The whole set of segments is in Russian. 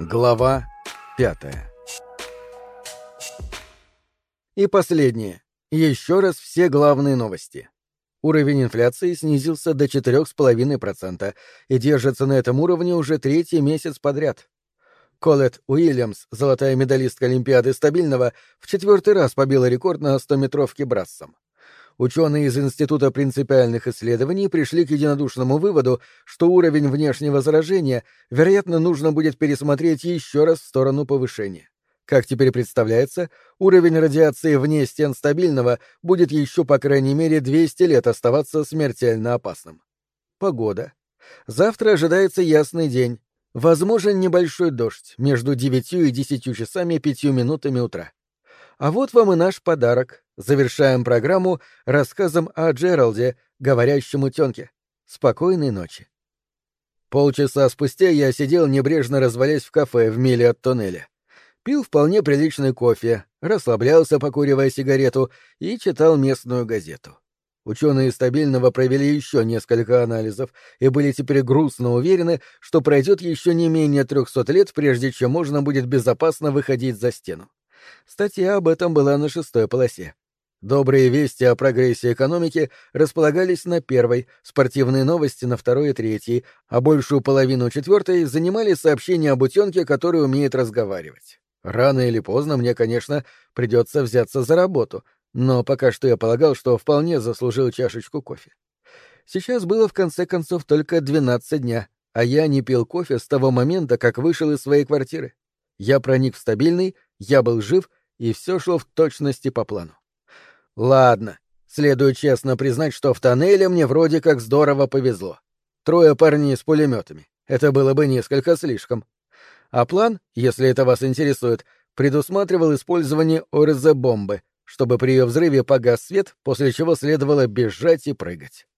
Глава пятая И последнее. Еще раз все главные новости. Уровень инфляции снизился до 4,5% и держится на этом уровне уже третий месяц подряд. Колет Уильямс, золотая медалистка Олимпиады стабильного, в четвертый раз побила рекорд на 100-метровке брассом ученые из Института принципиальных исследований пришли к единодушному выводу, что уровень внешнего заражения, вероятно, нужно будет пересмотреть еще раз в сторону повышения. Как теперь представляется, уровень радиации вне стен стабильного будет еще по крайней мере 200 лет оставаться смертельно опасным. Погода. Завтра ожидается ясный день. Возможен небольшой дождь между 9 и 10 часами 5 минутами утра. А вот вам и наш подарок. Завершаем программу рассказом о Джералде, говорящем утенке. Спокойной ночи. Полчаса спустя я сидел, небрежно развалясь в кафе в миле от тоннеля. Пил вполне приличный кофе, расслаблялся, покуривая сигарету, и читал местную газету. Ученые стабильного провели еще несколько анализов и были теперь грустно уверены, что пройдет еще не менее трехсот лет, прежде чем можно будет безопасно выходить за стену. Статья об этом была на шестой полосе. Добрые вести о прогрессе экономики располагались на первой, спортивные новости на второй и третьей, а большую половину четвертой занимали сообщения об утенке, который умеет разговаривать. Рано или поздно мне, конечно, придется взяться за работу, но пока что я полагал, что вполне заслужил чашечку кофе. Сейчас было в конце концов только двенадцать дня, а я не пил кофе с того момента, как вышел из своей квартиры. Я проник в стабильный, я был жив, и все шло в точности по плану. Ладно, следует честно признать, что в тоннеле мне вроде как здорово повезло. Трое парней с пулеметами. Это было бы несколько слишком. А план, если это вас интересует, предусматривал использование ОРЗ-бомбы, чтобы при ее взрыве погас свет, после чего следовало бежать и прыгать.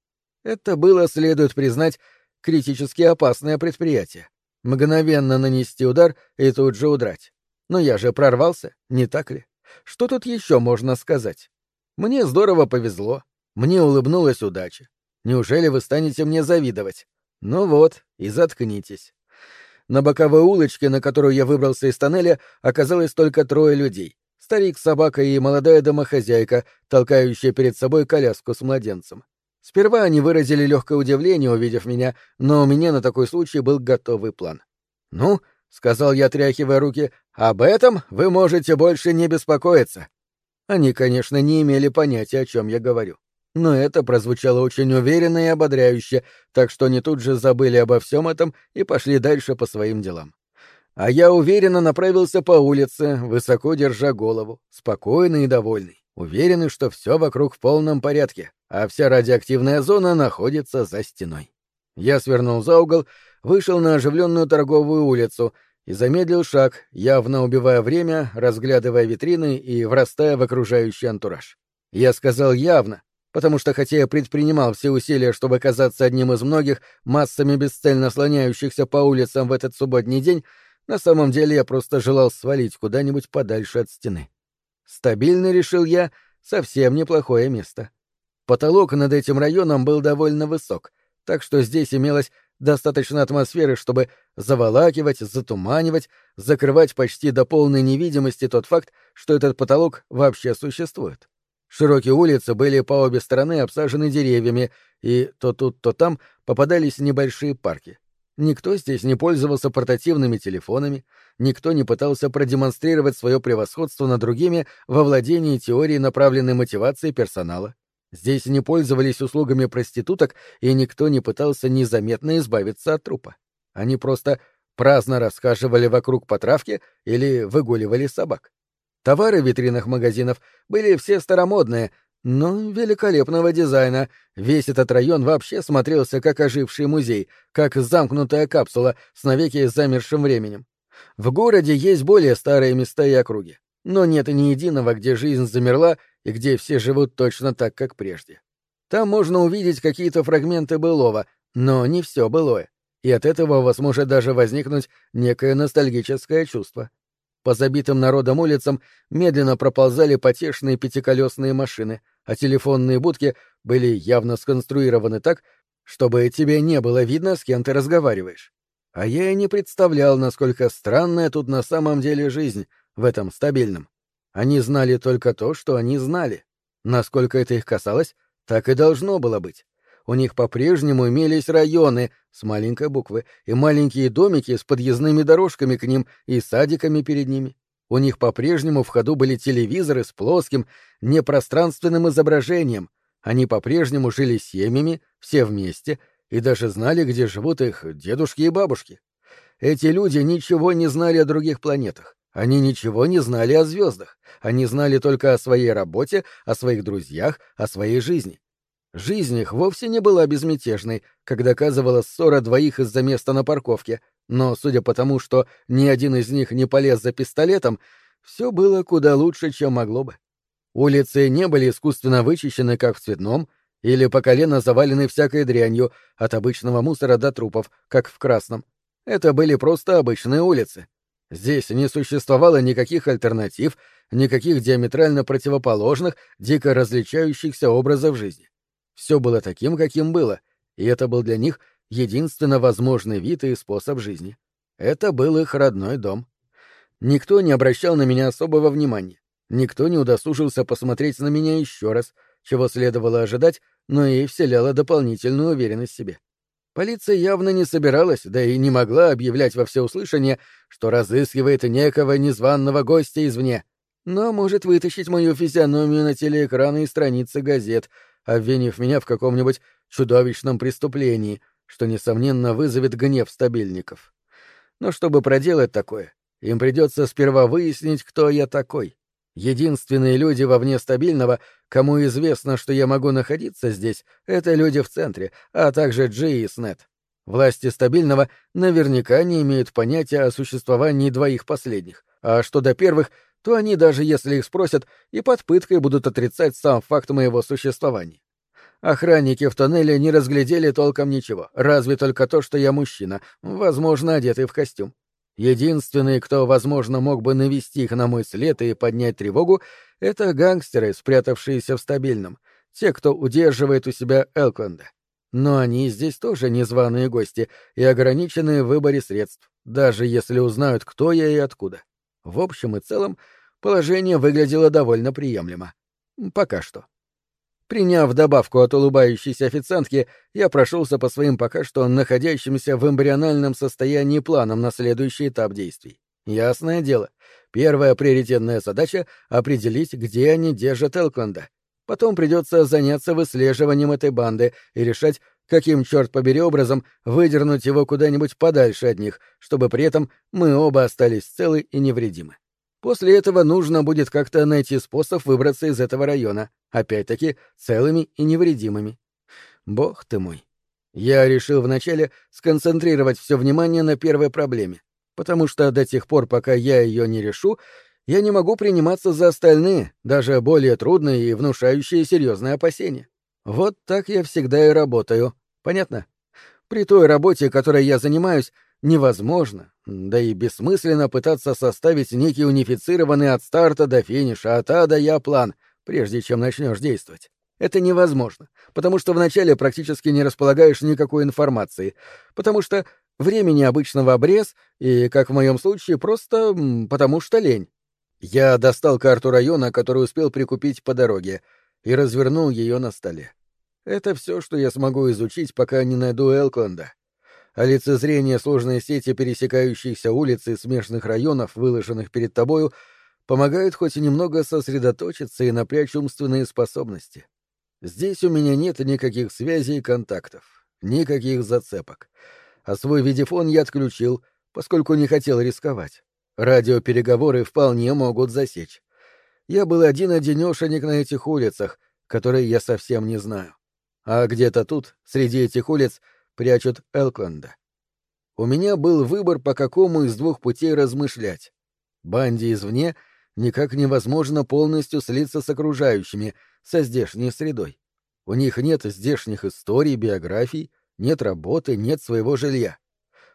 Это было, следует признать, критически опасное предприятие мгновенно нанести удар и тут же удрать. Но я же прорвался, не так ли? Что тут еще можно сказать? Мне здорово повезло. Мне улыбнулась удача. Неужели вы станете мне завидовать? Ну вот, и заткнитесь. На боковой улочке, на которую я выбрался из тоннеля, оказалось только трое людей. Старик, собака и молодая домохозяйка, толкающая перед собой коляску с младенцем. Сперва они выразили легкое удивление, увидев меня, но у меня на такой случай был готовый план. «Ну», — сказал я, тряхивая руки, — «об этом вы можете больше не беспокоиться». Они, конечно, не имели понятия, о чем я говорю. Но это прозвучало очень уверенно и ободряюще, так что они тут же забыли обо всем этом и пошли дальше по своим делам. А я уверенно направился по улице, высоко держа голову, спокойный и довольный, уверенный, что все вокруг в полном порядке, а вся радиоактивная зона находится за стеной. Я свернул за угол, вышел на оживленную торговую улицу и замедлил шаг, явно убивая время, разглядывая витрины и врастая в окружающий антураж. Я сказал явно, потому что хотя я предпринимал все усилия, чтобы казаться одним из многих, массами бесцельно слоняющихся по улицам в этот субботний день, на самом деле я просто желал свалить куда-нибудь подальше от стены. Стабильно, решил я, совсем неплохое место. Потолок над этим районом был довольно высок, так что здесь имелось достаточно атмосферы, чтобы заволакивать, затуманивать, закрывать почти до полной невидимости тот факт, что этот потолок вообще существует. Широкие улицы были по обе стороны обсажены деревьями, и то тут, то там попадались небольшие парки. Никто здесь не пользовался портативными телефонами, никто не пытался продемонстрировать свое превосходство над другими во владении теорией направленной мотивации персонала. Здесь не пользовались услугами проституток, и никто не пытался незаметно избавиться от трупа. Они просто праздно расхаживали вокруг по травке или выгуливали собак. Товары в витринах магазинов были все старомодные, но великолепного дизайна. Весь этот район вообще смотрелся как оживший музей, как замкнутая капсула с навеки замершим временем. В городе есть более старые места и округи, но нет ни единого, где жизнь замерла и где все живут точно так, как прежде. Там можно увидеть какие-то фрагменты былого, но не все былое, и от этого у вас может даже возникнуть некое ностальгическое чувство. По забитым народом улицам медленно проползали потешные пятиколесные машины, а телефонные будки были явно сконструированы так, чтобы тебе не было видно, с кем ты разговариваешь. А я и не представлял, насколько странная тут на самом деле жизнь в этом стабильном. Они знали только то, что они знали. Насколько это их касалось, так и должно было быть. У них по-прежнему имелись районы с маленькой буквы и маленькие домики с подъездными дорожками к ним и садиками перед ними. У них по-прежнему в ходу были телевизоры с плоским, непространственным изображением. Они по-прежнему жили семьями, все вместе, и даже знали, где живут их дедушки и бабушки. Эти люди ничего не знали о других планетах. Они ничего не знали о звездах. Они знали только о своей работе, о своих друзьях, о своей жизни. Жизнь их вовсе не была безмятежной, как доказывала ссора двоих из-за места на парковке, но, судя по тому, что ни один из них не полез за пистолетом, все было куда лучше, чем могло бы. Улицы не были искусственно вычищены, как в цветном, или по колено завалены всякой дрянью, от обычного мусора до трупов, как в красном. Это были просто обычные улицы. Здесь не существовало никаких альтернатив, никаких диаметрально противоположных, дико различающихся образов жизни. Все было таким, каким было, и это был для них единственно возможный вид и способ жизни. Это был их родной дом. Никто не обращал на меня особого внимания. Никто не удосужился посмотреть на меня еще раз, чего следовало ожидать, но и вселяло дополнительную уверенность в себе. Полиция явно не собиралась, да и не могла объявлять во всеуслышание, что разыскивает некого незваного гостя извне, но может вытащить мою физиономию на телеэкраны и страницы газет — обвинив меня в каком-нибудь чудовищном преступлении, что, несомненно, вызовет гнев стабильников. Но чтобы проделать такое, им придется сперва выяснить, кто я такой. Единственные люди вовне стабильного, кому известно, что я могу находиться здесь, это люди в центре, а также Джи и Снет. Власти стабильного наверняка не имеют понятия о существовании двоих последних, а что до первых — то они, даже если их спросят, и под пыткой будут отрицать сам факт моего существования. Охранники в тоннеле не разглядели толком ничего, разве только то, что я мужчина, возможно, одетый в костюм. Единственный, кто, возможно, мог бы навести их на мой след и поднять тревогу, это гангстеры, спрятавшиеся в стабильном, те, кто удерживает у себя Элкленда. Но они здесь тоже незваные гости и ограничены в выборе средств, даже если узнают, кто я и откуда. В общем и целом, положение выглядело довольно приемлемо. Пока что. Приняв добавку от улыбающейся официантки, я прошелся по своим пока что находящимся в эмбриональном состоянии планам на следующий этап действий. Ясное дело, первая приоритетная задача — определить, где они держат Элкленда. Потом придется заняться выслеживанием этой банды и решать, каким, черт побери, образом выдернуть его куда-нибудь подальше от них, чтобы при этом мы оба остались целы и невредимы. После этого нужно будет как-то найти способ выбраться из этого района, опять-таки целыми и невредимыми. Бог ты мой. Я решил вначале сконцентрировать все внимание на первой проблеме, потому что до тех пор, пока я ее не решу, я не могу приниматься за остальные, даже более трудные и внушающие серьезные опасения. Вот так я всегда и работаю, Понятно? При той работе, которой я занимаюсь, невозможно, да и бессмысленно пытаться составить некий унифицированный от старта до финиша, от А до Я план, прежде чем начнешь действовать. Это невозможно, потому что вначале практически не располагаешь никакой информации, потому что времени обычного обрез, и, как в моем случае, просто потому что лень. Я достал карту района, которую успел прикупить по дороге, и развернул ее на столе. Это все, что я смогу изучить, пока не найду Элкленда. А лицезрение сложной сети пересекающихся улиц и смешанных районов, выложенных перед тобою, помогает хоть и немного сосредоточиться и напрячь умственные способности. Здесь у меня нет никаких связей и контактов, никаких зацепок. А свой видефон я отключил, поскольку не хотел рисковать. Радиопереговоры вполне могут засечь. Я был один-одинешенек на этих улицах, которые я совсем не знаю а где-то тут, среди этих улиц, прячут Элкленда. У меня был выбор, по какому из двух путей размышлять. Банде извне никак невозможно полностью слиться с окружающими, со здешней средой. У них нет здешних историй, биографий, нет работы, нет своего жилья.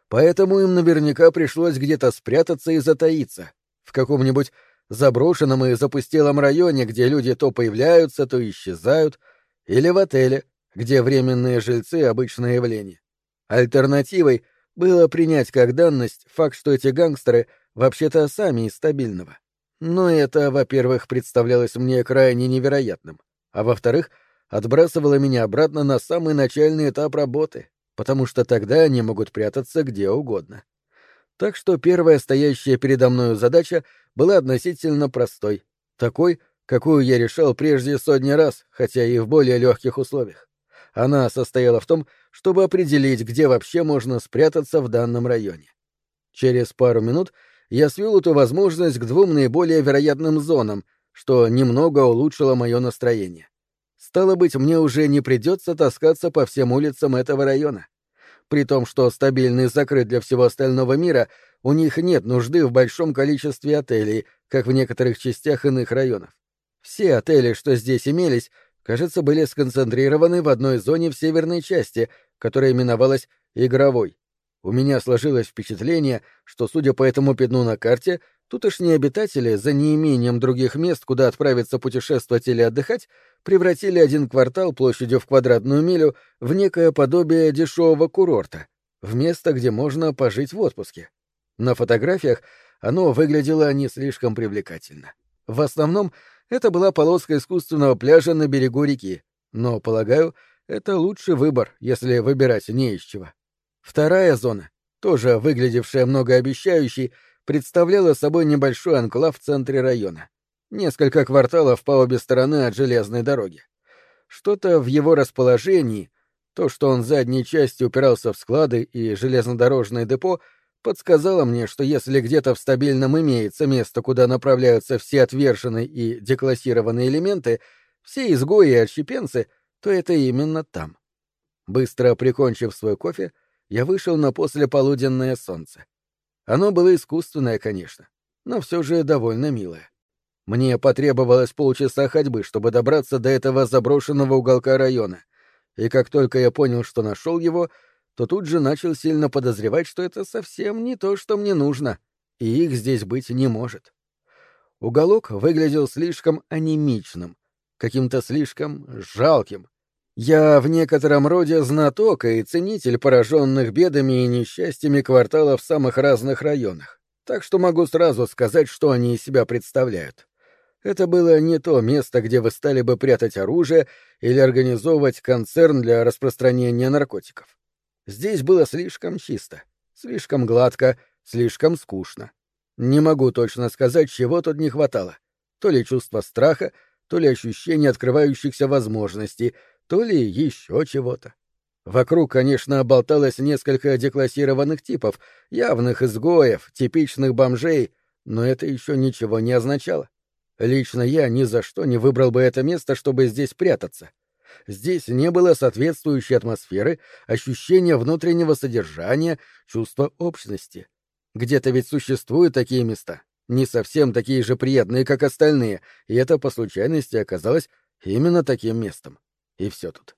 Поэтому им наверняка пришлось где-то спрятаться и затаиться, в каком-нибудь заброшенном и запустелом районе, где люди то появляются, то исчезают, или в отеле, где временные жильцы — обычное явление. Альтернативой было принять как данность факт, что эти гангстеры вообще-то сами из стабильного. Но это, во-первых, представлялось мне крайне невероятным, а во-вторых, отбрасывало меня обратно на самый начальный этап работы, потому что тогда они могут прятаться где угодно. Так что первая стоящая передо мною задача была относительно простой, такой, какую я решал прежде сотни раз, хотя и в более легких условиях. Она состояла в том, чтобы определить, где вообще можно спрятаться в данном районе. Через пару минут я свел эту возможность к двум наиболее вероятным зонам, что немного улучшило мое настроение. Стало быть, мне уже не придется таскаться по всем улицам этого района. При том, что стабильный закрыт для всего остального мира, у них нет нужды в большом количестве отелей, как в некоторых частях иных районов. Все отели, что здесь имелись, кажется, были сконцентрированы в одной зоне в северной части, которая именовалась «игровой». У меня сложилось впечатление, что, судя по этому пятну на карте, тутошние обитатели, за неимением других мест, куда отправиться путешествовать или отдыхать, превратили один квартал площадью в квадратную милю в некое подобие дешевого курорта, в место, где можно пожить в отпуске. На фотографиях оно выглядело не слишком привлекательно. В основном это была полоска искусственного пляжа на берегу реки, но, полагаю, это лучший выбор, если выбирать не из чего. Вторая зона, тоже выглядевшая многообещающей, представляла собой небольшой анклав в центре района. Несколько кварталов по обе стороны от железной дороги. Что-то в его расположении, то, что он задней частью упирался в склады и железнодорожное депо, подсказало мне, что если где-то в стабильном имеется место, куда направляются все отверженные и деклассированные элементы, все изгои и отщепенцы, то это именно там. Быстро прикончив свой кофе, я вышел на послеполуденное солнце. Оно было искусственное, конечно, но все же довольно милое. Мне потребовалось полчаса ходьбы, чтобы добраться до этого заброшенного уголка района, и как только я понял, что нашел его, то тут же начал сильно подозревать, что это совсем не то, что мне нужно, и их здесь быть не может. Уголок выглядел слишком анемичным, каким-то слишком жалким. Я в некотором роде знаток и ценитель пораженных бедами и несчастьями кварталов в самых разных районах, так что могу сразу сказать, что они из себя представляют. Это было не то место, где вы стали бы прятать оружие или организовывать концерн для распространения наркотиков. Здесь было слишком чисто, слишком гладко, слишком скучно. Не могу точно сказать, чего тут не хватало. То ли чувство страха, то ли ощущение открывающихся возможностей, то ли еще чего-то. Вокруг, конечно, болталось несколько деклассированных типов, явных изгоев, типичных бомжей, но это еще ничего не означало. Лично я ни за что не выбрал бы это место, чтобы здесь прятаться. Здесь не было соответствующей атмосферы, ощущения внутреннего содержания, чувства общности. Где-то ведь существуют такие места, не совсем такие же приятные, как остальные, и это по случайности оказалось именно таким местом. И все тут.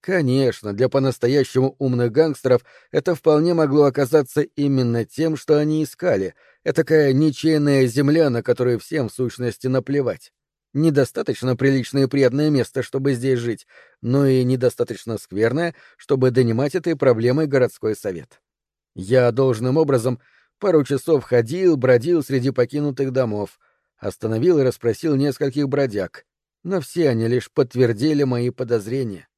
Конечно, для по-настоящему умных гангстеров это вполне могло оказаться именно тем, что они искали, этакая ничейная земля, на которую всем в сущности наплевать недостаточно приличное и приятное место, чтобы здесь жить, но и недостаточно скверное, чтобы донимать этой проблемой городской совет. Я должным образом пару часов ходил, бродил среди покинутых домов, остановил и расспросил нескольких бродяг, но все они лишь подтвердили мои подозрения.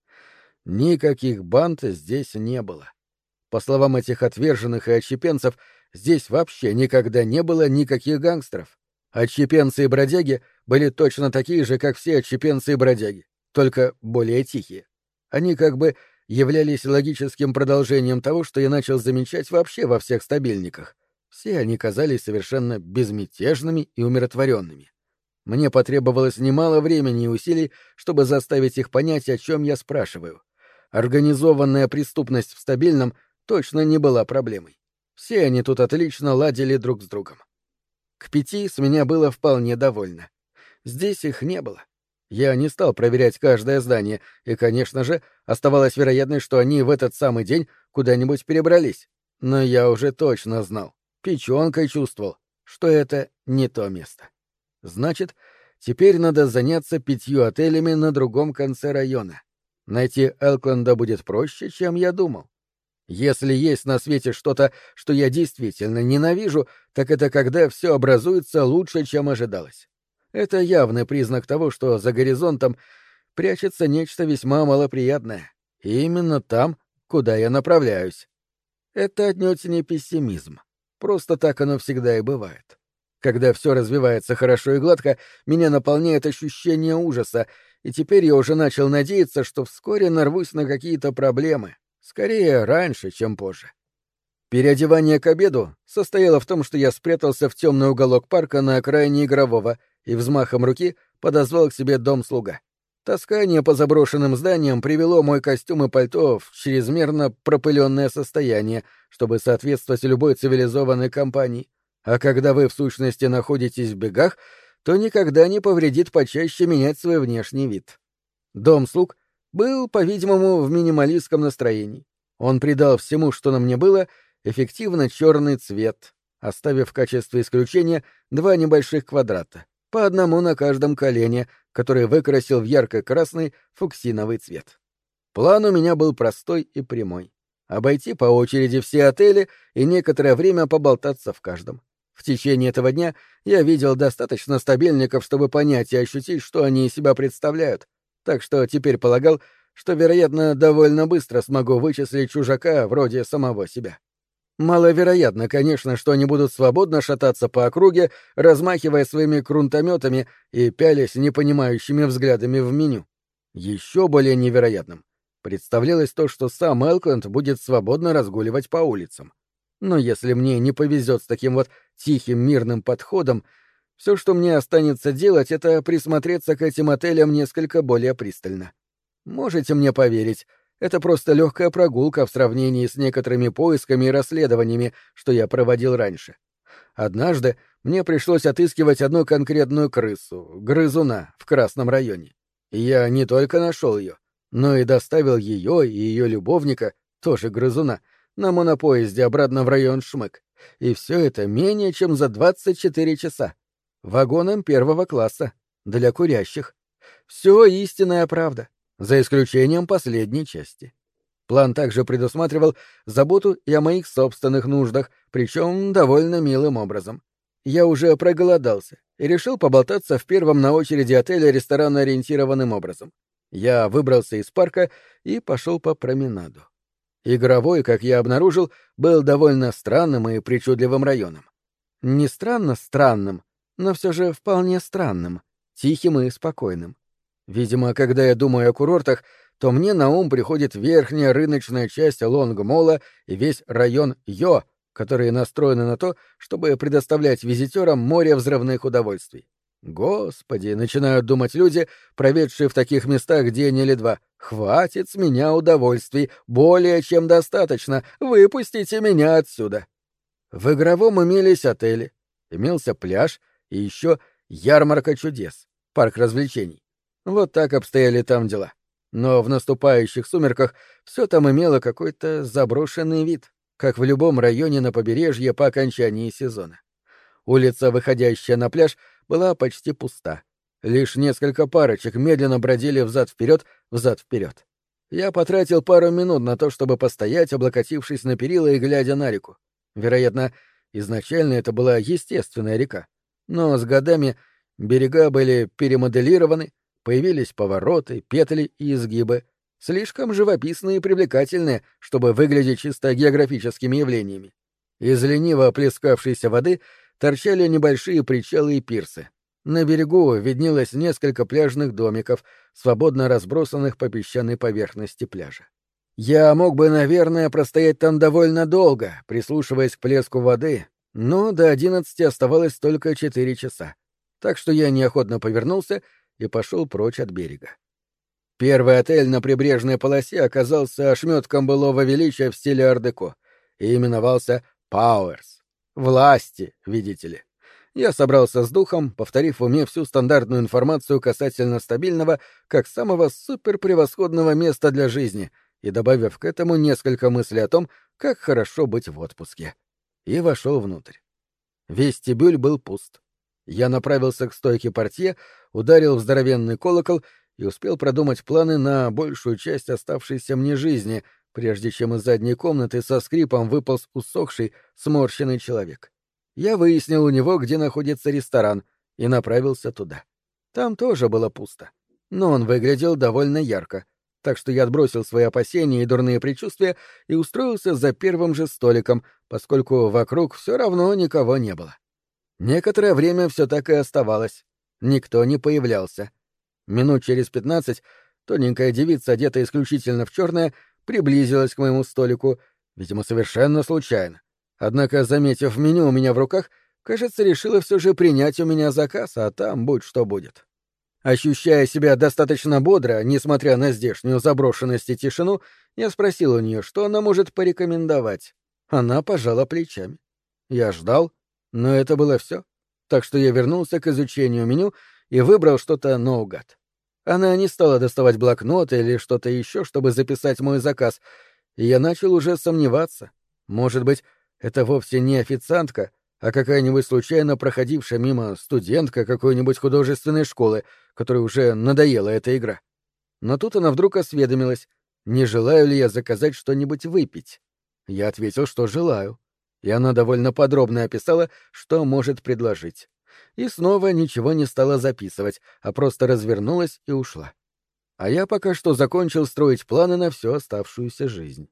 Никаких банд здесь не было. По словам этих отверженных и отщепенцев, здесь вообще никогда не было никаких гангстеров. Отщепенцы и бродяги были точно такие же, как все отщепенцы и бродяги, только более тихие. Они как бы являлись логическим продолжением того, что я начал замечать вообще во всех стабильниках. Все они казались совершенно безмятежными и умиротворенными. Мне потребовалось немало времени и усилий, чтобы заставить их понять, о чем я спрашиваю. Организованная преступность в стабильном точно не была проблемой. Все они тут отлично ладили друг с другом. К пяти с меня было вполне довольно. Здесь их не было. Я не стал проверять каждое здание, и, конечно же, оставалась вероятность, что они в этот самый день куда-нибудь перебрались. Но я уже точно знал, печенкой чувствовал, что это не то место. Значит, теперь надо заняться пятью отелями на другом конце района. Найти Элкленда будет проще, чем я думал. Если есть на свете что-то, что я действительно ненавижу, так это когда все образуется лучше, чем ожидалось. Это явный признак того, что за горизонтом прячется нечто весьма малоприятное. И именно там, куда я направляюсь. Это отнюдь не пессимизм. Просто так оно всегда и бывает. Когда все развивается хорошо и гладко, меня наполняет ощущение ужаса, и теперь я уже начал надеяться, что вскоре нарвусь на какие-то проблемы. Скорее, раньше, чем позже. Переодевание к обеду состояло в том, что я спрятался в темный уголок парка на окраине игрового и взмахом руки подозвал к себе дом-слуга. Таскание по заброшенным зданиям привело мой костюм и пальто в чрезмерно пропыленное состояние, чтобы соответствовать любой цивилизованной компании. А когда вы в сущности находитесь в бегах, то никогда не повредит почаще менять свой внешний вид. Дом слуг был, по-видимому, в минималистском настроении. Он придал всему, что на мне было, эффективно черный цвет, оставив в качестве исключения два небольших квадрата, по одному на каждом колене, который выкрасил в ярко-красный фуксиновый цвет. План у меня был простой и прямой. Обойти по очереди все отели и некоторое время поболтаться в каждом. В течение этого дня я видел достаточно стабильников, чтобы понять и ощутить, что они из себя представляют, так что теперь полагал, что, вероятно, довольно быстро смогу вычислить чужака вроде самого себя. Маловероятно, конечно, что они будут свободно шататься по округе, размахивая своими крунтометами и пялясь непонимающими взглядами в меню. Еще более невероятным представлялось то, что сам Элкленд будет свободно разгуливать по улицам. Но если мне не повезет с таким вот тихим мирным подходом, все, что мне останется делать, это присмотреться к этим отелям несколько более пристально. Можете мне поверить, это просто легкая прогулка в сравнении с некоторыми поисками и расследованиями, что я проводил раньше. Однажды мне пришлось отыскивать одну конкретную крысу, грызуна, в Красном районе. Я не только нашел ее, но и доставил ее и ее любовника, тоже грызуна, на монопоезде обратно в район Шмык. И все это менее чем за 24 часа. Вагоном первого класса. Для курящих. Все истинная правда за исключением последней части. План также предусматривал заботу и о моих собственных нуждах, причем довольно милым образом. Я уже проголодался и решил поболтаться в первом на очереди отеля ресторана ориентированным образом. Я выбрался из парка и пошел по променаду. Игровой, как я обнаружил, был довольно странным и причудливым районом. Не странно странным, но все же вполне странным, тихим и спокойным. Видимо, когда я думаю о курортах, то мне на ум приходит верхняя рыночная часть Лонгмола и весь район Йо, которые настроены на то, чтобы предоставлять визитерам море взрывных удовольствий. Господи, начинают думать люди, проведшие в таких местах день или два. Хватит с меня удовольствий, более чем достаточно, выпустите меня отсюда. В игровом имелись отели, имелся пляж и еще ярмарка чудес, парк развлечений. Вот так обстояли там дела. Но в наступающих сумерках все там имело какой-то заброшенный вид, как в любом районе на побережье по окончании сезона. Улица, выходящая на пляж, была почти пуста. Лишь несколько парочек медленно бродили взад-вперед, взад-вперед. Я потратил пару минут на то, чтобы постоять, облокотившись на перила и глядя на реку. Вероятно, изначально это была естественная река. Но с годами берега были перемоделированы, Появились повороты, петли и изгибы, слишком живописные и привлекательные, чтобы выглядеть чисто географическими явлениями. Из лениво плескавшейся воды торчали небольшие причалы и пирсы. На берегу виднелось несколько пляжных домиков, свободно разбросанных по песчаной поверхности пляжа. Я мог бы, наверное, простоять там довольно долго, прислушиваясь к плеску воды, но до одиннадцати оставалось только четыре часа. Так что я неохотно повернулся и пошел прочь от берега. Первый отель на прибрежной полосе оказался ошметком былого величия в стиле ар-деко и именовался «Пауэрс». «Власти», видите ли. Я собрался с духом, повторив в уме всю стандартную информацию касательно стабильного, как самого суперпревосходного места для жизни, и добавив к этому несколько мыслей о том, как хорошо быть в отпуске. И вошел внутрь. Вестибюль был пуст. Я направился к стойке портье, ударил в здоровенный колокол и успел продумать планы на большую часть оставшейся мне жизни, прежде чем из задней комнаты со скрипом выполз усохший, сморщенный человек. Я выяснил у него, где находится ресторан, и направился туда. Там тоже было пусто. Но он выглядел довольно ярко, так что я отбросил свои опасения и дурные предчувствия и устроился за первым же столиком, поскольку вокруг все равно никого не было. Некоторое время все так и оставалось. Никто не появлялся. Минут через пятнадцать тоненькая девица, одетая исключительно в черное, приблизилась к моему столику, видимо, совершенно случайно. Однако, заметив меню у меня в руках, кажется, решила все же принять у меня заказ, а там будь что будет. Ощущая себя достаточно бодро, несмотря на здешнюю заброшенность и тишину, я спросил у нее, что она может порекомендовать. Она пожала плечами. Я ждал, но это было все. Так что я вернулся к изучению меню и выбрал что-то наугад. Она не стала доставать блокнот или что-то еще, чтобы записать мой заказ, и я начал уже сомневаться. Может быть, это вовсе не официантка, а какая-нибудь случайно проходившая мимо студентка какой-нибудь художественной школы, которой уже надоела эта игра. Но тут она вдруг осведомилась, не желаю ли я заказать что-нибудь выпить. Я ответил, что желаю. И она довольно подробно описала, что может предложить. И снова ничего не стала записывать, а просто развернулась и ушла. А я пока что закончил строить планы на всю оставшуюся жизнь.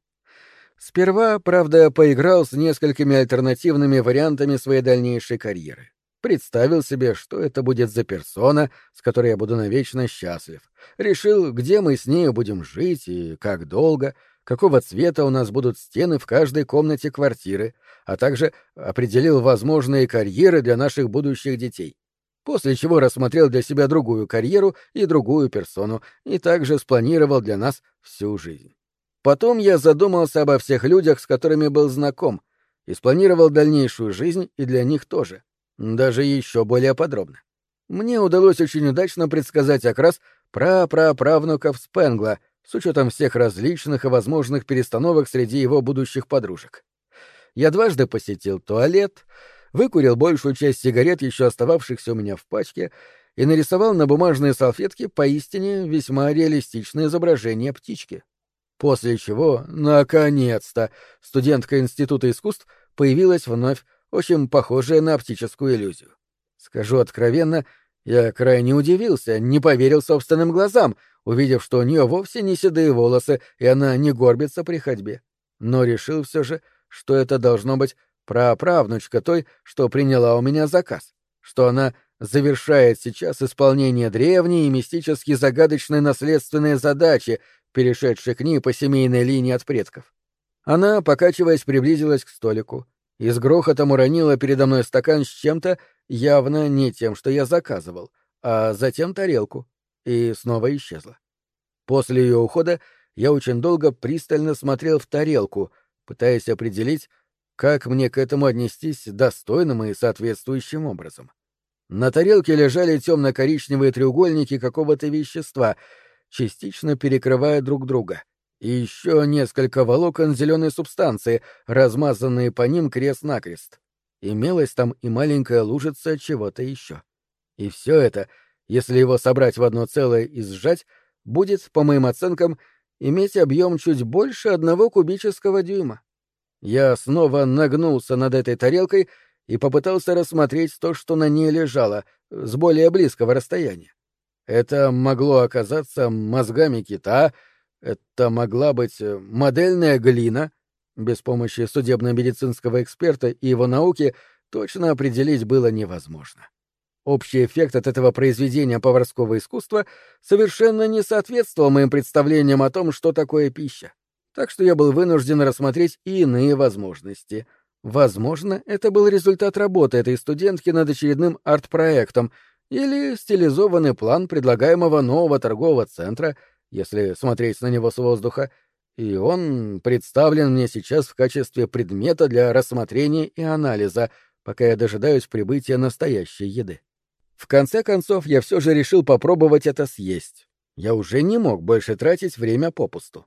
Сперва, правда, поиграл с несколькими альтернативными вариантами своей дальнейшей карьеры. Представил себе, что это будет за персона, с которой я буду навечно счастлив. Решил, где мы с нею будем жить и как долго, какого цвета у нас будут стены в каждой комнате квартиры, а также определил возможные карьеры для наших будущих детей. После чего рассмотрел для себя другую карьеру и другую персону и также спланировал для нас всю жизнь. Потом я задумался обо всех людях, с которыми был знаком, и спланировал дальнейшую жизнь и для них тоже, даже еще более подробно. Мне удалось очень удачно предсказать окрас прапраправнуков Спенгла с учетом всех различных и возможных перестановок среди его будущих подружек. Я дважды посетил туалет, выкурил большую часть сигарет, еще остававшихся у меня в пачке, и нарисовал на бумажные салфетки поистине весьма реалистичное изображение птички. После чего, наконец-то, студентка Института искусств появилась вновь, очень похожая на оптическую иллюзию. Скажу откровенно, я крайне удивился, не поверил собственным глазам, увидев, что у нее вовсе не седые волосы, и она не горбится при ходьбе. Но решил все же, что это должно быть праправнучка той, что приняла у меня заказ, что она завершает сейчас исполнение древней и мистически загадочной наследственной задачи, перешедшей к ней по семейной линии от предков. Она, покачиваясь, приблизилась к столику и с грохотом уронила передо мной стакан с чем-то, явно не тем, что я заказывал, а затем тарелку, и снова исчезла. После ее ухода я очень долго пристально смотрел в тарелку, пытаясь определить, как мне к этому отнестись достойным и соответствующим образом. На тарелке лежали темно-коричневые треугольники какого-то вещества, частично перекрывая друг друга, и еще несколько волокон зеленой субстанции, размазанные по ним крест-накрест. Имелась там и маленькая лужица чего-то еще. И все это, если его собрать в одно целое и сжать, будет, по моим оценкам, иметь объем чуть больше одного кубического дюйма. Я снова нагнулся над этой тарелкой и попытался рассмотреть то, что на ней лежало, с более близкого расстояния. Это могло оказаться мозгами кита, это могла быть э, модельная глина. Без помощи судебно-медицинского эксперта и его науки точно определить было невозможно. Общий эффект от этого произведения поварского искусства совершенно не соответствовал моим представлениям о том, что такое пища. Так что я был вынужден рассмотреть и иные возможности. Возможно, это был результат работы этой студентки над очередным арт-проектом — или стилизованный план предлагаемого нового торгового центра, если смотреть на него с воздуха, и он представлен мне сейчас в качестве предмета для рассмотрения и анализа, пока я дожидаюсь прибытия настоящей еды. В конце концов, я все же решил попробовать это съесть. Я уже не мог больше тратить время попусту.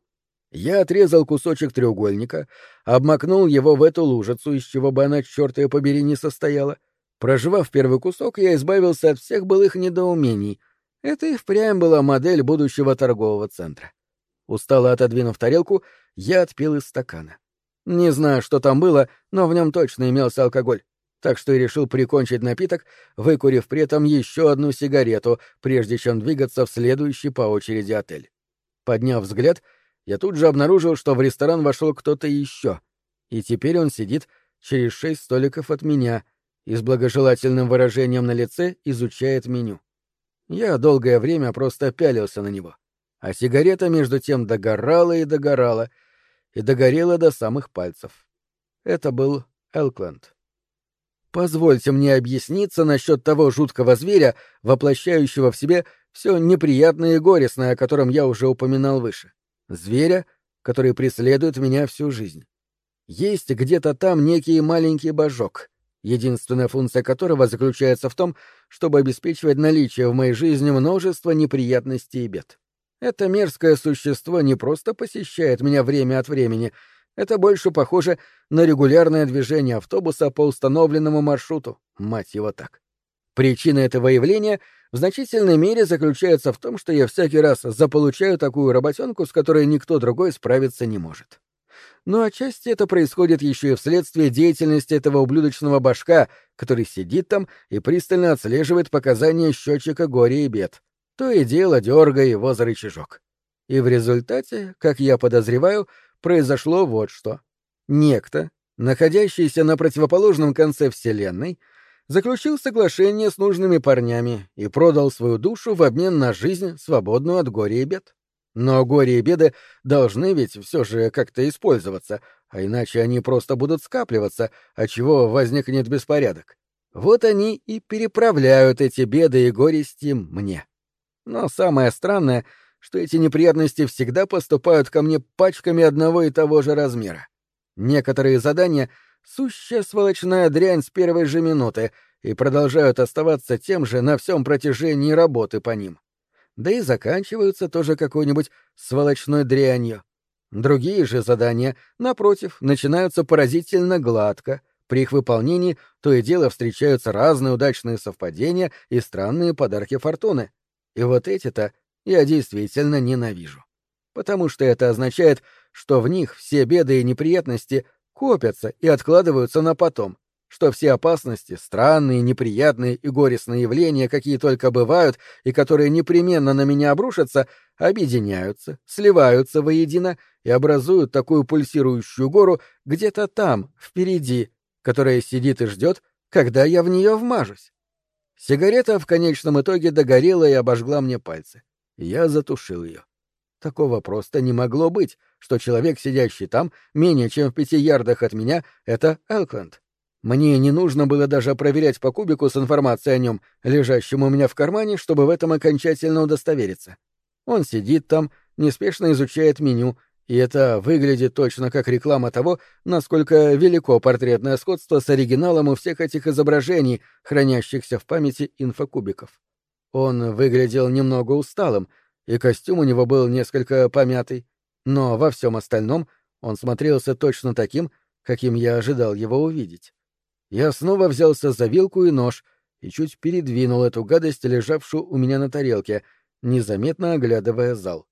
Я отрезал кусочек треугольника, обмакнул его в эту лужицу, из чего бы она, черт ее побери, не состояла, Проживав первый кусок, я избавился от всех былых недоумений. Это и впрямь была модель будущего торгового центра. Устало отодвинув тарелку, я отпил из стакана. Не знаю, что там было, но в нем точно имелся алкоголь. Так что и решил прикончить напиток, выкурив при этом еще одну сигарету, прежде чем двигаться в следующий по очереди отель. Подняв взгляд, я тут же обнаружил, что в ресторан вошел кто-то еще, и теперь он сидит через шесть столиков от меня и с благожелательным выражением на лице изучает меню. Я долгое время просто пялился на него, а сигарета между тем догорала и догорала, и догорела до самых пальцев. Это был Элкленд. Позвольте мне объясниться насчет того жуткого зверя, воплощающего в себе все неприятное и горестное, о котором я уже упоминал выше. Зверя, который преследует меня всю жизнь. Есть где-то там некий маленький божок, единственная функция которого заключается в том, чтобы обеспечивать наличие в моей жизни множества неприятностей и бед. Это мерзкое существо не просто посещает меня время от времени, это больше похоже на регулярное движение автобуса по установленному маршруту, мать его так. Причина этого явления в значительной мере заключается в том, что я всякий раз заполучаю такую работенку, с которой никто другой справиться не может. Но отчасти это происходит еще и вследствие деятельности этого ублюдочного башка, который сидит там и пристально отслеживает показания счетчика горя и бед, то и дело дергая его за рычажок. И в результате, как я подозреваю, произошло вот что. Некто, находящийся на противоположном конце Вселенной, заключил соглашение с нужными парнями и продал свою душу в обмен на жизнь, свободную от горя и бед. Но горе и беды должны ведь все же как-то использоваться, а иначе они просто будут скапливаться, отчего возникнет беспорядок. Вот они и переправляют эти беды и горести мне. Но самое странное, что эти неприятности всегда поступают ко мне пачками одного и того же размера. Некоторые задания — сущая сволочная дрянь с первой же минуты и продолжают оставаться тем же на всем протяжении работы по ним да и заканчиваются тоже какой-нибудь сволочной дрянью. Другие же задания, напротив, начинаются поразительно гладко. При их выполнении то и дело встречаются разные удачные совпадения и странные подарки фортуны. И вот эти-то я действительно ненавижу. Потому что это означает, что в них все беды и неприятности копятся и откладываются на потом, что все опасности, странные, неприятные и горестные явления, какие только бывают и которые непременно на меня обрушатся, объединяются, сливаются воедино и образуют такую пульсирующую гору где-то там, впереди, которая сидит и ждет, когда я в нее вмажусь. Сигарета в конечном итоге догорела и обожгла мне пальцы. Я затушил ее. Такого просто не могло быть, что человек, сидящий там, менее чем в пяти ярдах от меня, — это Элкленд. Мне не нужно было даже проверять по кубику с информацией о нем, лежащем у меня в кармане, чтобы в этом окончательно удостовериться. Он сидит там, неспешно изучает меню, и это выглядит точно как реклама того, насколько велико портретное сходство с оригиналом у всех этих изображений, хранящихся в памяти инфокубиков. Он выглядел немного усталым, и костюм у него был несколько помятый, но во всем остальном он смотрелся точно таким, каким я ожидал его увидеть. Я снова взялся за вилку и нож и чуть передвинул эту гадость, лежавшую у меня на тарелке, незаметно оглядывая зал.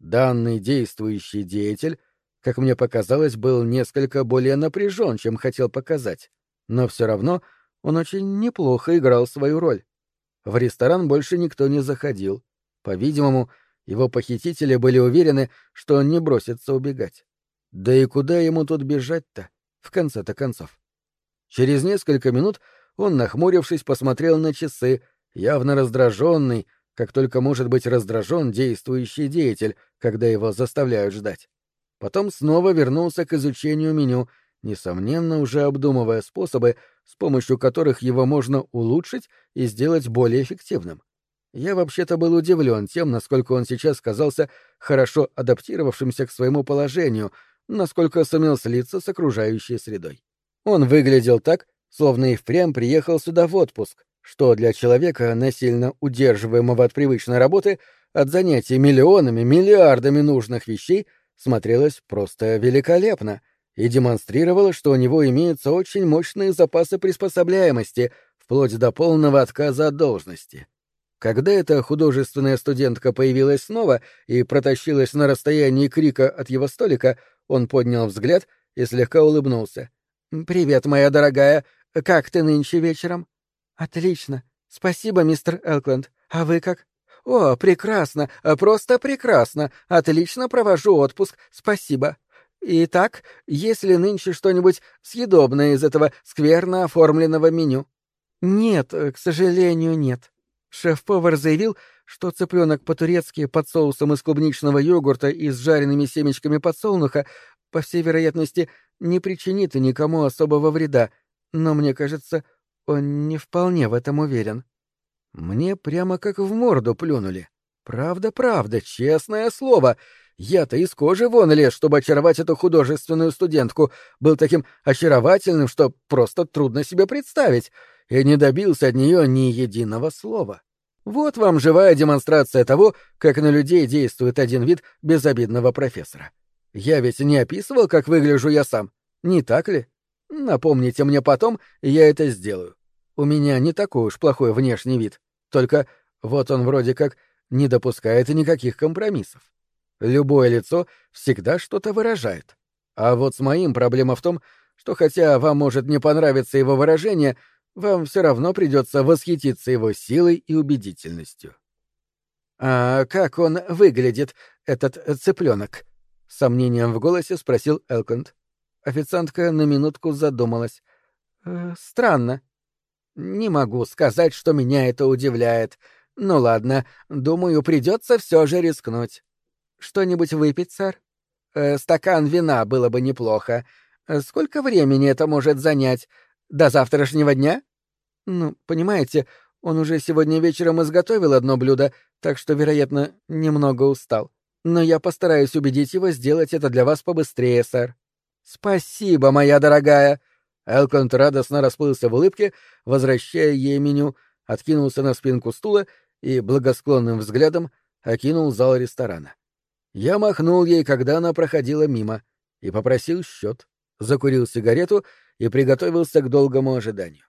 Данный действующий деятель, как мне показалось, был несколько более напряжен, чем хотел показать, но все равно он очень неплохо играл свою роль. В ресторан больше никто не заходил. По-видимому, его похитители были уверены, что он не бросится убегать. Да и куда ему тут бежать-то, в конце-то концов? Через несколько минут он, нахмурившись, посмотрел на часы, явно раздраженный, как только может быть раздражен действующий деятель, когда его заставляют ждать. Потом снова вернулся к изучению меню, несомненно, уже обдумывая способы, с помощью которых его можно улучшить и сделать более эффективным. Я вообще-то был удивлен тем, насколько он сейчас казался хорошо адаптировавшимся к своему положению, насколько сумел слиться с окружающей средой. Он выглядел так, словно и впрямь приехал сюда в отпуск, что для человека, насильно удерживаемого от привычной работы, от занятий миллионами, миллиардами нужных вещей, смотрелось просто великолепно и демонстрировало, что у него имеются очень мощные запасы приспособляемости, вплоть до полного отказа от должности. Когда эта художественная студентка появилась снова и протащилась на расстоянии крика от его столика, он поднял взгляд и слегка улыбнулся. «Привет, моя дорогая. Как ты нынче вечером?» «Отлично. Спасибо, мистер Элкленд. А вы как?» «О, прекрасно, просто прекрасно. Отлично провожу отпуск. Спасибо. Итак, есть ли нынче что-нибудь съедобное из этого скверно оформленного меню?» «Нет, к сожалению, нет. Шеф-повар заявил, что цыпленок по-турецки под соусом из клубничного йогурта и с жареными семечками подсолнуха, по всей вероятности, не причинит никому особого вреда, но мне кажется, он не вполне в этом уверен. Мне прямо как в морду плюнули. Правда, правда, честное слово. Я-то из кожи вон лез, чтобы очаровать эту художественную студентку. Был таким очаровательным, что просто трудно себе представить и не добился от нее ни единого слова. Вот вам живая демонстрация того, как на людей действует один вид безобидного профессора. Я ведь не описывал, как выгляжу я сам, не так ли? Напомните мне потом, я это сделаю. У меня не такой уж плохой внешний вид, только вот он вроде как не допускает никаких компромиссов. Любое лицо всегда что-то выражает. А вот с моим проблема в том, что хотя вам может не понравиться его выражение, вам все равно придется восхититься его силой и убедительностью. «А как он выглядит, этот цыпленок?» — сомнением в голосе спросил Элконд. Официантка на минутку задумалась. «Э, «Странно. Не могу сказать, что меня это удивляет. Ну ладно, думаю, придется все же рискнуть. Что-нибудь выпить, сэр? Э, стакан вина было бы неплохо. Сколько времени это может занять? До завтрашнего дня? Ну, понимаете, он уже сегодня вечером изготовил одно блюдо, так что, вероятно, немного устал. Но я постараюсь убедить его сделать это для вас побыстрее, сэр. Спасибо, моя дорогая. Элконт радостно расплылся в улыбке, возвращая ей меню, откинулся на спинку стула и благосклонным взглядом окинул зал ресторана. Я махнул ей, когда она проходила мимо, и попросил счет, закурил сигарету и приготовился к долгому ожиданию.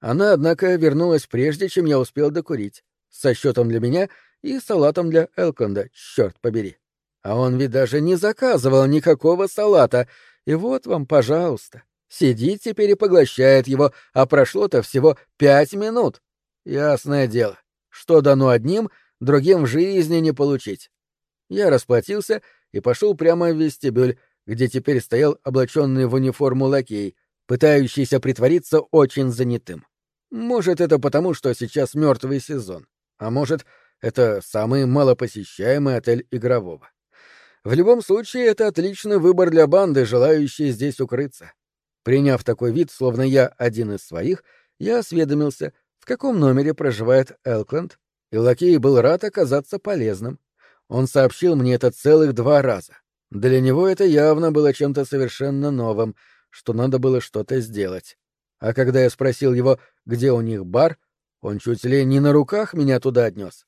Она, однако, вернулась прежде, чем я успел докурить, со счетом для меня и салатом для Элконда, черт побери. А он ведь даже не заказывал никакого салата, и вот вам, пожалуйста, сидит теперь и поглощает его, а прошло-то всего пять минут. Ясное дело, что дано одним, другим в жизни не получить. Я расплатился и пошел прямо в вестибюль, где теперь стоял облаченный в униформу лакей, пытающийся притвориться очень занятым. Может, это потому, что сейчас мертвый сезон, а может, это самый малопосещаемый отель игрового. В любом случае, это отличный выбор для банды, желающей здесь укрыться. Приняв такой вид, словно я один из своих, я осведомился, в каком номере проживает Элкленд, и лакей был рад оказаться полезным. Он сообщил мне это целых два раза. Для него это явно было чем-то совершенно новым, что надо было что-то сделать. А когда я спросил его, где у них бар, он чуть ли не на руках меня туда отнес.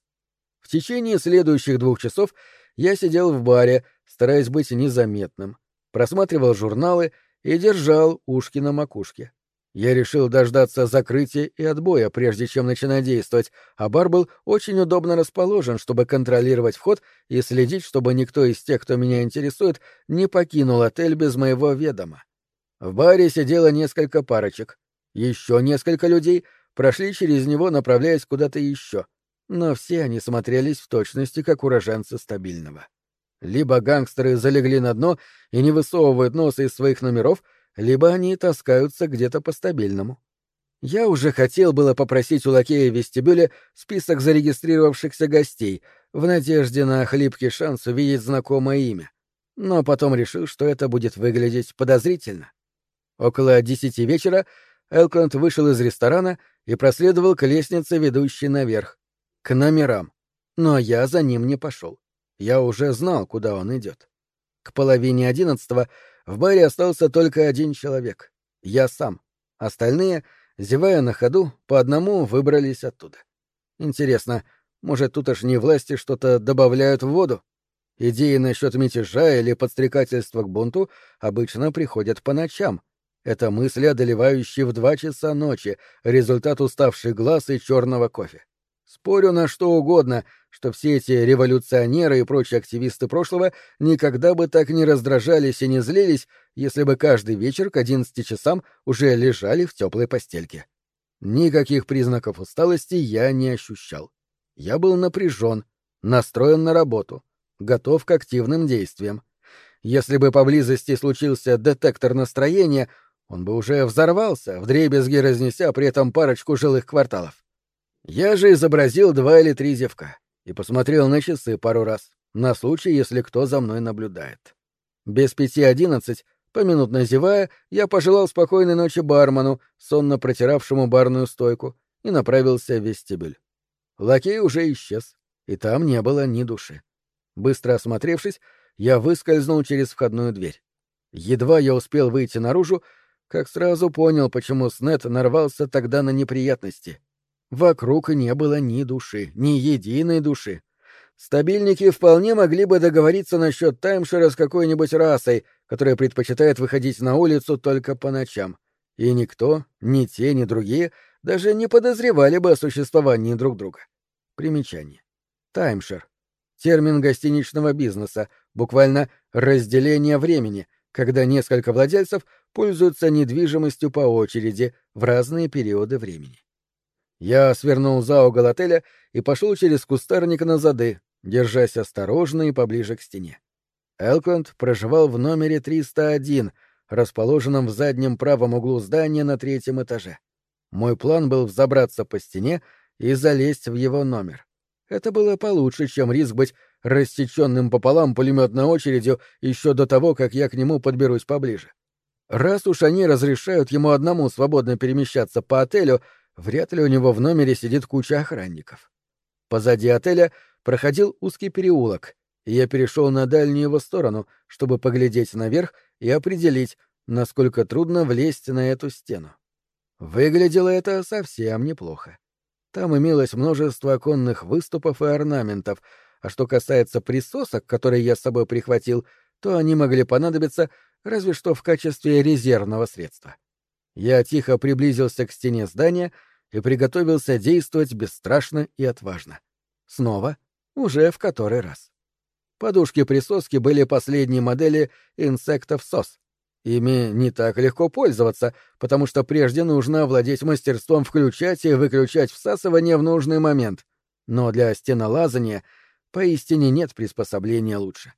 В течение следующих двух часов я сидел в баре, стараясь быть незаметным, просматривал журналы и держал ушки на макушке. Я решил дождаться закрытия и отбоя, прежде чем начинать действовать, а бар был очень удобно расположен, чтобы контролировать вход и следить, чтобы никто из тех, кто меня интересует, не покинул отель без моего ведома. В баре сидело несколько парочек. Еще несколько людей прошли через него, направляясь куда-то еще. Но все они смотрелись в точности, как уроженцы стабильного. Либо гангстеры залегли на дно и не высовывают носа из своих номеров, либо они таскаются где-то по-стабильному. Я уже хотел было попросить у лакея в вестибюле список зарегистрировавшихся гостей, в надежде на хлипкий шанс увидеть знакомое имя. Но потом решил, что это будет выглядеть подозрительно. Около десяти вечера Элконд вышел из ресторана и проследовал к лестнице, ведущей наверх, к номерам. Но я за ним не пошел. Я уже знал, куда он идет. К половине одиннадцатого в баре остался только один человек — я сам. Остальные, зевая на ходу, по одному выбрались оттуда. Интересно, может, тут аж не власти что-то добавляют в воду? Идеи насчет мятежа или подстрекательства к бунту обычно приходят по ночам, это мысли, одолевающие в два часа ночи, результат уставших глаз и черного кофе. Спорю на что угодно, что все эти революционеры и прочие активисты прошлого никогда бы так не раздражались и не злились, если бы каждый вечер к одиннадцати часам уже лежали в теплой постельке. Никаких признаков усталости я не ощущал. Я был напряжен, настроен на работу, готов к активным действиям. Если бы поблизости случился детектор настроения, он бы уже взорвался, вдребезги разнеся при этом парочку жилых кварталов. Я же изобразил два или три зевка и посмотрел на часы пару раз, на случай, если кто за мной наблюдает. Без пяти одиннадцать, поминутно зевая, я пожелал спокойной ночи бармену, сонно протиравшему барную стойку, и направился в вестибюль. Лакей уже исчез, и там не было ни души. Быстро осмотревшись, я выскользнул через входную дверь. Едва я успел выйти наружу, как сразу понял, почему Снет нарвался тогда на неприятности. Вокруг не было ни души, ни единой души. Стабильники вполне могли бы договориться насчет таймшера с какой-нибудь расой, которая предпочитает выходить на улицу только по ночам. И никто, ни те, ни другие, даже не подозревали бы о существовании друг друга. Примечание. Таймшер. Термин гостиничного бизнеса, буквально «разделение времени», когда несколько владельцев пользуются недвижимостью по очереди в разные периоды времени. Я свернул за угол отеля и пошел через кустарник на зады, держась осторожно и поближе к стене. Элконд проживал в номере 301, расположенном в заднем правом углу здания на третьем этаже. Мой план был взобраться по стене и залезть в его номер. Это было получше, чем риск быть рассеченным пополам пулеметной очередью еще до того, как я к нему подберусь поближе. Раз уж они разрешают ему одному свободно перемещаться по отелю, вряд ли у него в номере сидит куча охранников. Позади отеля проходил узкий переулок, и я перешел на дальнюю его сторону, чтобы поглядеть наверх и определить, насколько трудно влезть на эту стену. Выглядело это совсем неплохо. Там имелось множество оконных выступов и орнаментов, а что касается присосок, которые я с собой прихватил, то они могли понадобиться разве что в качестве резервного средства. Я тихо приблизился к стене здания и приготовился действовать бесстрашно и отважно. Снова, уже в который раз. Подушки-присоски были последней модели инсектов СОС. Ими не так легко пользоваться, потому что прежде нужно овладеть мастерством включать и выключать всасывание в нужный момент. Но для стенолазания поистине нет приспособления лучше.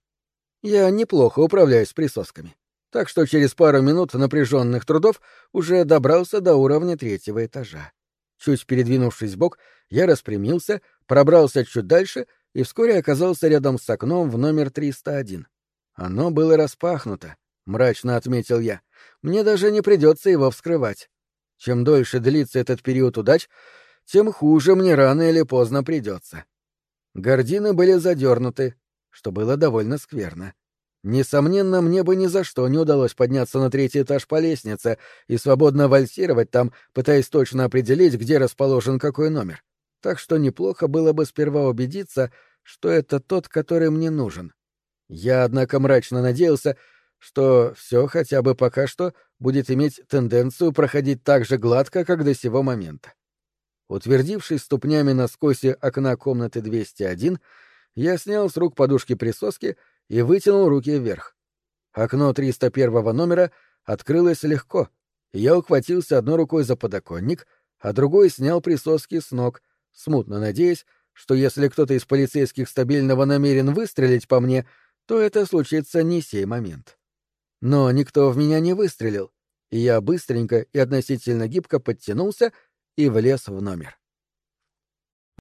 Я неплохо управляюсь присосками так что через пару минут напряженных трудов уже добрался до уровня третьего этажа. Чуть передвинувшись бок, я распрямился, пробрался чуть дальше и вскоре оказался рядом с окном в номер 301. Оно было распахнуто, мрачно отметил я. Мне даже не придется его вскрывать. Чем дольше длится этот период удач, тем хуже мне рано или поздно придется. Гордины были задернуты, что было довольно скверно. Несомненно, мне бы ни за что не удалось подняться на третий этаж по лестнице и свободно вальсировать там, пытаясь точно определить, где расположен какой номер. Так что неплохо было бы сперва убедиться, что это тот, который мне нужен. Я, однако, мрачно надеялся, что все хотя бы пока что будет иметь тенденцию проходить так же гладко, как до сего момента. Утвердившись ступнями на скосе окна комнаты 201, я снял с рук подушки присоски и вытянул руки вверх. Окно 301 номера открылось легко, и я ухватился одной рукой за подоконник, а другой снял присоски с ног, смутно надеясь, что если кто-то из полицейских стабильного намерен выстрелить по мне, то это случится не сей момент. Но никто в меня не выстрелил, и я быстренько и относительно гибко подтянулся и влез в номер.